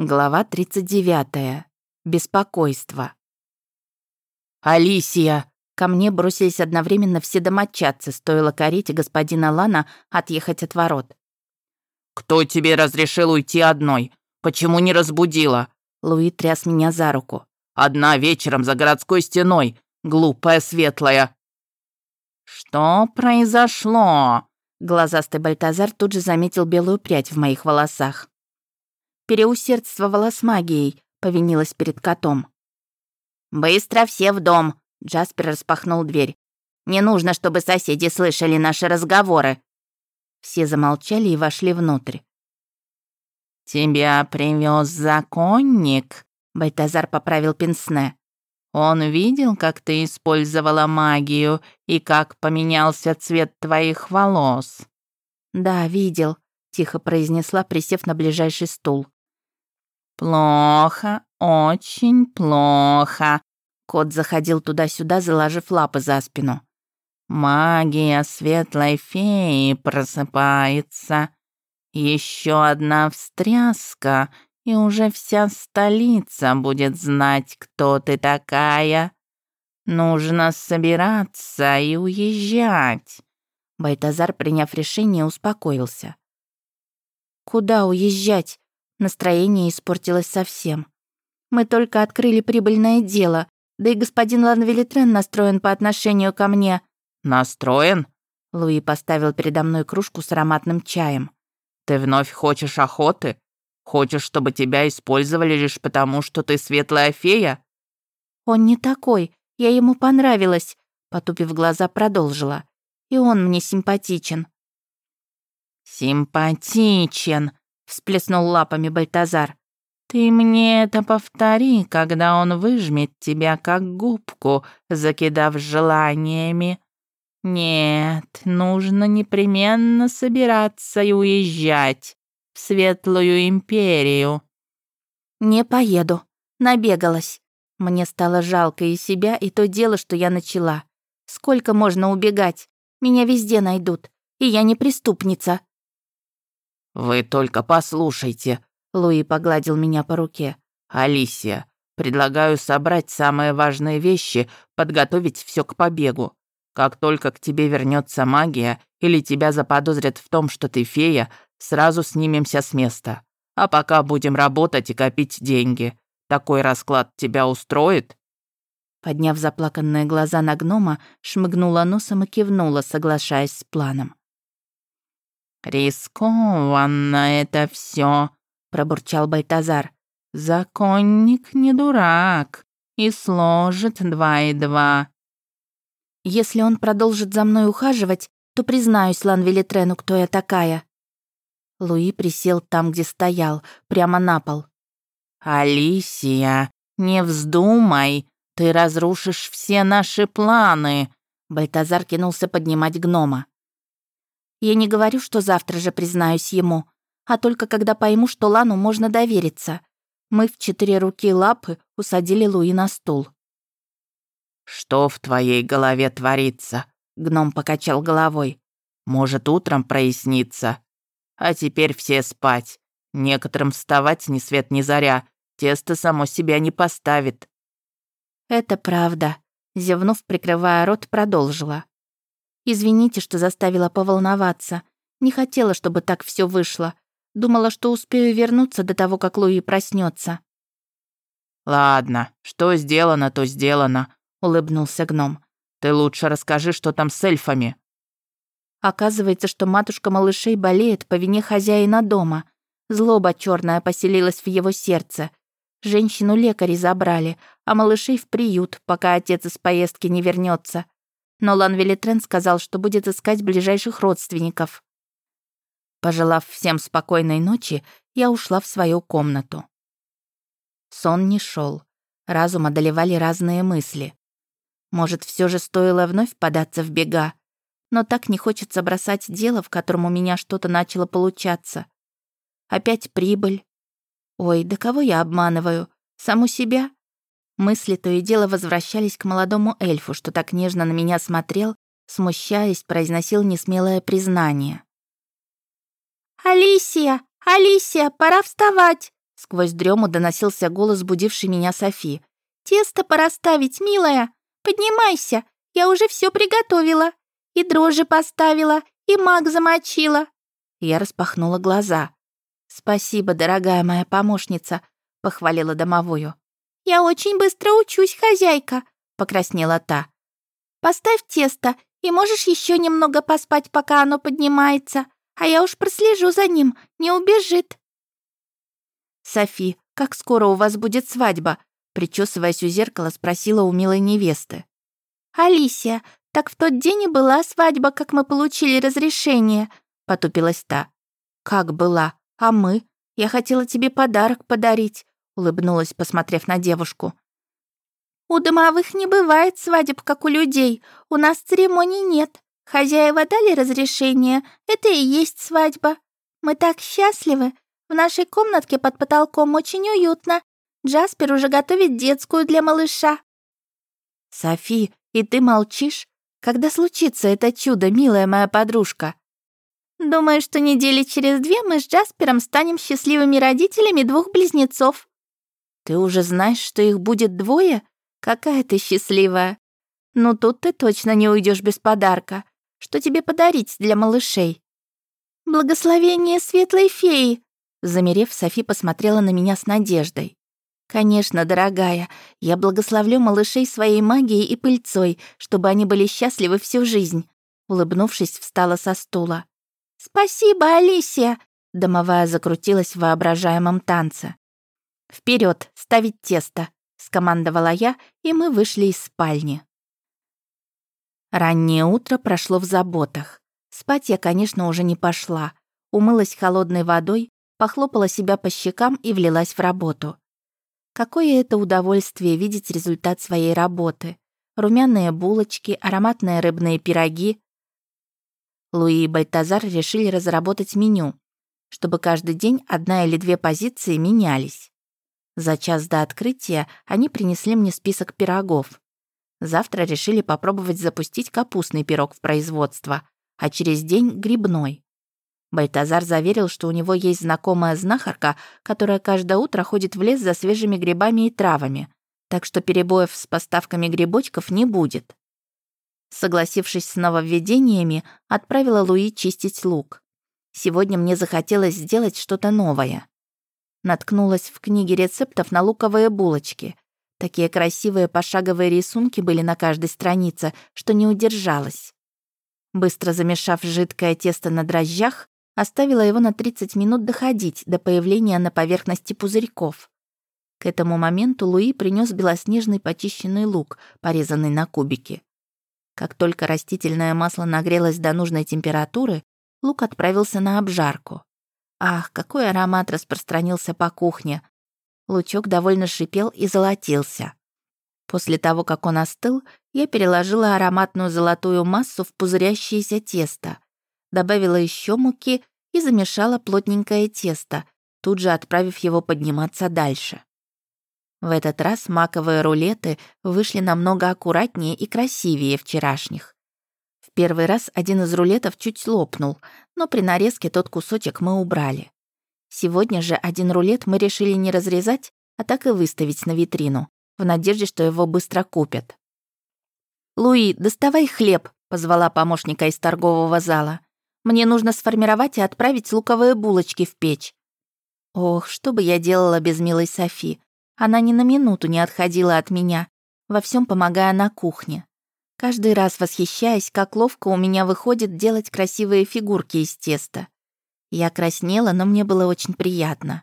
Глава 39. Беспокойство. «Алисия!» Ко мне бросились одновременно все домочадцы, стоило карете господина Лана отъехать от ворот. «Кто тебе разрешил уйти одной? Почему не разбудила?» Луи тряс меня за руку. «Одна вечером за городской стеной, глупая светлая!» «Что произошло?» Глазастый Бальтазар тут же заметил белую прядь в моих волосах. Переусердствовала с магией, повинилась перед котом. «Быстро все в дом!» Джаспер распахнул дверь. «Не нужно, чтобы соседи слышали наши разговоры!» Все замолчали и вошли внутрь. «Тебя привез законник?» Бальтазар поправил Пенсне. «Он видел, как ты использовала магию и как поменялся цвет твоих волос?» «Да, видел», — тихо произнесла, присев на ближайший стул. «Плохо, очень плохо». Кот заходил туда-сюда, заложив лапы за спину. «Магия светлой феи просыпается. Еще одна встряска, и уже вся столица будет знать, кто ты такая. Нужно собираться и уезжать». Байтазар, приняв решение, успокоился. «Куда уезжать?» Настроение испортилось совсем. Мы только открыли прибыльное дело, да и господин Ланвелитрен настроен по отношению ко мне». «Настроен?» Луи поставил передо мной кружку с ароматным чаем. «Ты вновь хочешь охоты? Хочешь, чтобы тебя использовали лишь потому, что ты светлая фея?» «Он не такой. Я ему понравилась», — потупив глаза, продолжила. «И он мне симпатичен». «Симпатичен», всплеснул лапами Бальтазар. «Ты мне это повтори, когда он выжмет тебя как губку, закидав желаниями. Нет, нужно непременно собираться и уезжать в Светлую Империю». «Не поеду. Набегалась. Мне стало жалко и себя, и то дело, что я начала. Сколько можно убегать? Меня везде найдут. И я не преступница». «Вы только послушайте», — Луи погладил меня по руке. «Алисия, предлагаю собрать самые важные вещи, подготовить все к побегу. Как только к тебе вернется магия или тебя заподозрят в том, что ты фея, сразу снимемся с места. А пока будем работать и копить деньги. Такой расклад тебя устроит?» Подняв заплаканные глаза на гнома, шмыгнула носом и кивнула, соглашаясь с планом. «Рискованно это все, пробурчал Байтазар. «Законник не дурак и сложит два и два». «Если он продолжит за мной ухаживать, то признаюсь Ланвелитрену, кто я такая». Луи присел там, где стоял, прямо на пол. «Алисия, не вздумай, ты разрушишь все наши планы!» Бальтазар кинулся поднимать гнома. Я не говорю, что завтра же признаюсь ему, а только когда пойму, что Лану можно довериться. Мы в четыре руки лапы усадили Луи на стул. «Что в твоей голове творится?» — гном покачал головой. «Может, утром прояснится. А теперь все спать. Некоторым вставать ни свет ни заря. Тесто само себя не поставит». «Это правда», — зевнув, прикрывая рот, продолжила. Извините, что заставила поволноваться. Не хотела, чтобы так все вышло. Думала, что успею вернуться до того, как Луи проснется. «Ладно, что сделано, то сделано», — улыбнулся гном. «Ты лучше расскажи, что там с эльфами». Оказывается, что матушка малышей болеет по вине хозяина дома. Злоба черная поселилась в его сердце. Женщину лекари забрали, а малышей в приют, пока отец из поездки не вернется но Лан Велитрен сказал, что будет искать ближайших родственников. Пожелав всем спокойной ночи, я ушла в свою комнату. Сон не шел. Разум одолевали разные мысли. Может, все же стоило вновь податься в бега, но так не хочется бросать дело, в котором у меня что-то начало получаться. Опять прибыль. Ой, да кого я обманываю? Саму себя? Мысли то и дело возвращались к молодому эльфу, что так нежно на меня смотрел, смущаясь, произносил несмелое признание. «Алисия! Алисия, пора вставать!» Сквозь дрему доносился голос, будивший меня Софи. «Тесто пора ставить, милая! Поднимайся! Я уже все приготовила! И дрожжи поставила, и маг замочила!» Я распахнула глаза. «Спасибо, дорогая моя помощница», — похвалила домовую. «Я очень быстро учусь, хозяйка», — покраснела та. «Поставь тесто, и можешь еще немного поспать, пока оно поднимается, а я уж прослежу за ним, не убежит». «Софи, как скоро у вас будет свадьба?» Причесываясь у зеркала, спросила у милой невесты. «Алисия, так в тот день и была свадьба, как мы получили разрешение», потупилась та. «Как была? А мы? Я хотела тебе подарок подарить», улыбнулась, посмотрев на девушку. «У домовых не бывает свадеб, как у людей. У нас церемоний нет. Хозяева дали разрешение. Это и есть свадьба. Мы так счастливы. В нашей комнатке под потолком очень уютно. Джаспер уже готовит детскую для малыша». «Софи, и ты молчишь? Когда случится это чудо, милая моя подружка?» «Думаю, что недели через две мы с Джаспером станем счастливыми родителями двух близнецов». «Ты уже знаешь, что их будет двое? Какая ты счастливая! Ну тут ты точно не уйдешь без подарка. Что тебе подарить для малышей?» «Благословение светлой феи!» Замерев, Софи посмотрела на меня с надеждой. «Конечно, дорогая, я благословлю малышей своей магией и пыльцой, чтобы они были счастливы всю жизнь». Улыбнувшись, встала со стула. «Спасибо, Алисия!» Домовая закрутилась в воображаемом танце. Вперед, ставить тесто!» — скомандовала я, и мы вышли из спальни. Раннее утро прошло в заботах. Спать я, конечно, уже не пошла. Умылась холодной водой, похлопала себя по щекам и влилась в работу. Какое это удовольствие видеть результат своей работы. Румяные булочки, ароматные рыбные пироги. Луи и Бальтазар решили разработать меню, чтобы каждый день одна или две позиции менялись. За час до открытия они принесли мне список пирогов. Завтра решили попробовать запустить капустный пирог в производство, а через день — грибной. Бальтазар заверил, что у него есть знакомая знахарка, которая каждое утро ходит в лес за свежими грибами и травами, так что перебоев с поставками грибочков не будет. Согласившись с нововведениями, отправила Луи чистить лук. Сегодня мне захотелось сделать что-то новое. Наткнулась в книге рецептов на луковые булочки. Такие красивые пошаговые рисунки были на каждой странице, что не удержалась. Быстро замешав жидкое тесто на дрожжах, Оставила его на 30 минут доходить до появления на поверхности пузырьков. К этому моменту Луи принес белоснежный почищенный лук, порезанный на кубики. Как только растительное масло нагрелось до нужной температуры, лук отправился на обжарку. Ах, какой аромат распространился по кухне! Лучок довольно шипел и золотился. После того, как он остыл, я переложила ароматную золотую массу в пузырящееся тесто добавила еще муки и замешала плотненькое тесто, тут же отправив его подниматься дальше. В этот раз маковые рулеты вышли намного аккуратнее и красивее вчерашних. В первый раз один из рулетов чуть лопнул, но при нарезке тот кусочек мы убрали. Сегодня же один рулет мы решили не разрезать, а так и выставить на витрину, в надежде, что его быстро купят. «Луи, доставай хлеб», — позвала помощника из торгового зала. Мне нужно сформировать и отправить луковые булочки в печь. Ох, что бы я делала без милой Софи? Она ни на минуту не отходила от меня, во всем помогая на кухне. Каждый раз восхищаясь, как ловко у меня выходит делать красивые фигурки из теста. Я краснела, но мне было очень приятно.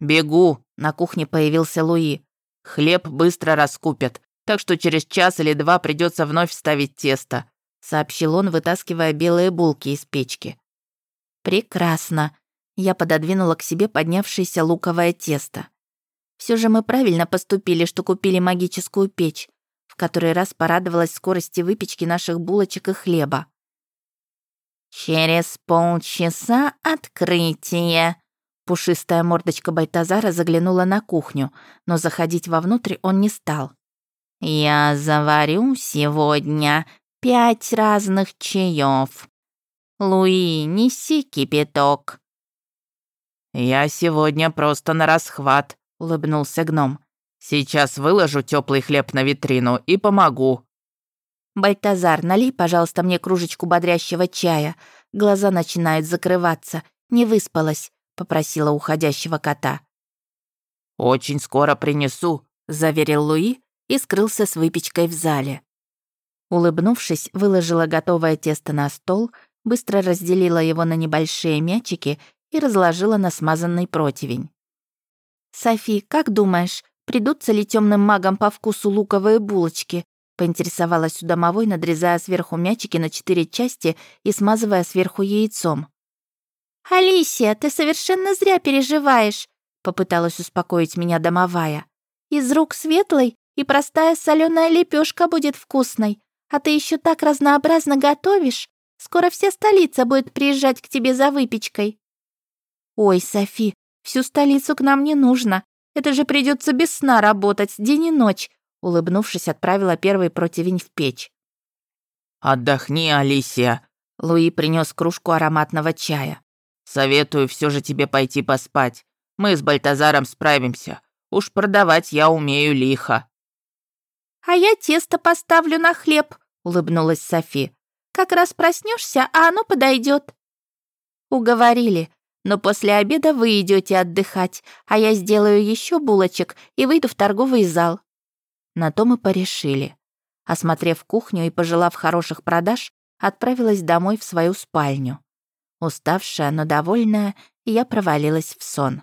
«Бегу!» — на кухне появился Луи. «Хлеб быстро раскупят, так что через час или два придется вновь ставить тесто сообщил он, вытаскивая белые булки из печки. Прекрасно. Я пододвинула к себе поднявшееся луковое тесто. Все же мы правильно поступили, что купили магическую печь, который раз порадовалась скорости выпечки наших булочек и хлеба. «Через полчаса открытие!» Пушистая мордочка Байтазара заглянула на кухню, но заходить вовнутрь он не стал. «Я заварю сегодня пять разных чаев. Луи, неси кипяток. «Я сегодня просто на расхват», — улыбнулся гном. «Сейчас выложу теплый хлеб на витрину и помогу». «Бальтазар, налей, пожалуйста, мне кружечку бодрящего чая. Глаза начинают закрываться. Не выспалась», — попросила уходящего кота. «Очень скоро принесу», — заверил Луи и скрылся с выпечкой в зале. Улыбнувшись, выложила готовое тесто на стол, быстро разделила его на небольшие мячики и разложила на смазанный противень. «Софи, как думаешь, придутся ли темным магам по вкусу луковые булочки?» поинтересовалась у домовой, надрезая сверху мячики на четыре части и смазывая сверху яйцом. «Алисия, ты совершенно зря переживаешь», попыталась успокоить меня домовая. «Из рук светлой и простая соленая лепешка будет вкусной, а ты еще так разнообразно готовишь. Скоро вся столица будет приезжать к тебе за выпечкой». «Ой, Софи, всю столицу к нам не нужно. Это же придется без сна работать день и ночь», улыбнувшись, отправила первый противень в печь. «Отдохни, Алисия», Луи принес кружку ароматного чая. «Советую все же тебе пойти поспать. Мы с Бальтазаром справимся. Уж продавать я умею лихо». «А я тесто поставлю на хлеб», — улыбнулась Софи. «Как раз проснешься, а оно подойдет. «Уговорили. Но после обеда вы идете отдыхать, а я сделаю еще булочек и выйду в торговый зал». На то мы порешили. Осмотрев кухню и пожелав хороших продаж, отправилась домой в свою спальню. Уставшая, но довольная, я провалилась в сон.